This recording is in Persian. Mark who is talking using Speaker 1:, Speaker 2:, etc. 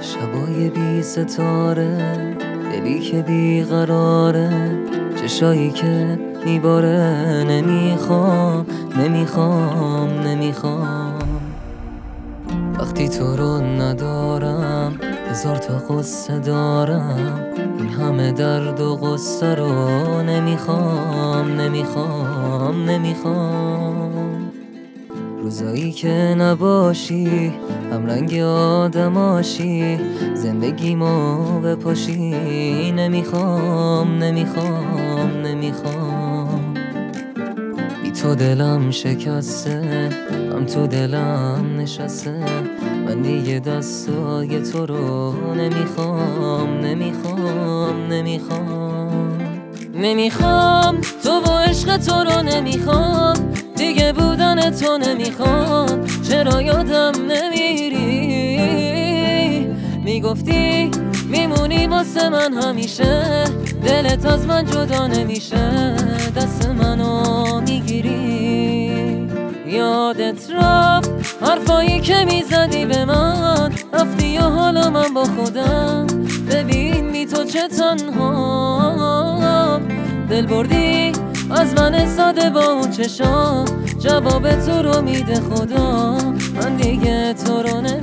Speaker 1: شبای بی ستاره دلی که بی قراره چشایی که میباره نمی‌خوام نمی‌خوام نمی‌خوام. وقتی تو رو ندارم هزار تا قصه دارم. این همه درد و قصه رو نمی‌خوام نمی‌خوام نمی‌خوام. روزایی که نباشی هم رنگ آدماشی زندگیمو بپاشی نمی‌خوام نمی‌خوام نمی‌خوام. بی تو دلم شکسته هم تو دلم نشسته. من دیگه دستای تو رو نمی‌خوام نمی‌خوام نمی‌خوام. نمی‌خوام تو و عشق تو رو نمی‌خوام دیگه بودن تو نمی‌خوام. چرا یادم نمیری؟ می‌گفتی میمونی واسه من همیشه دلت از من جدا نمیشه دست منو می‌گیری. یادت رفت حرفایی که می‌زدی به من رفتی و حالا من با خودم. ببین بی تو چه تنها. دل بردی از من ساده با اون چشام. جواب تو رو میده خدا. من دیگه تو رو نمی‌خوام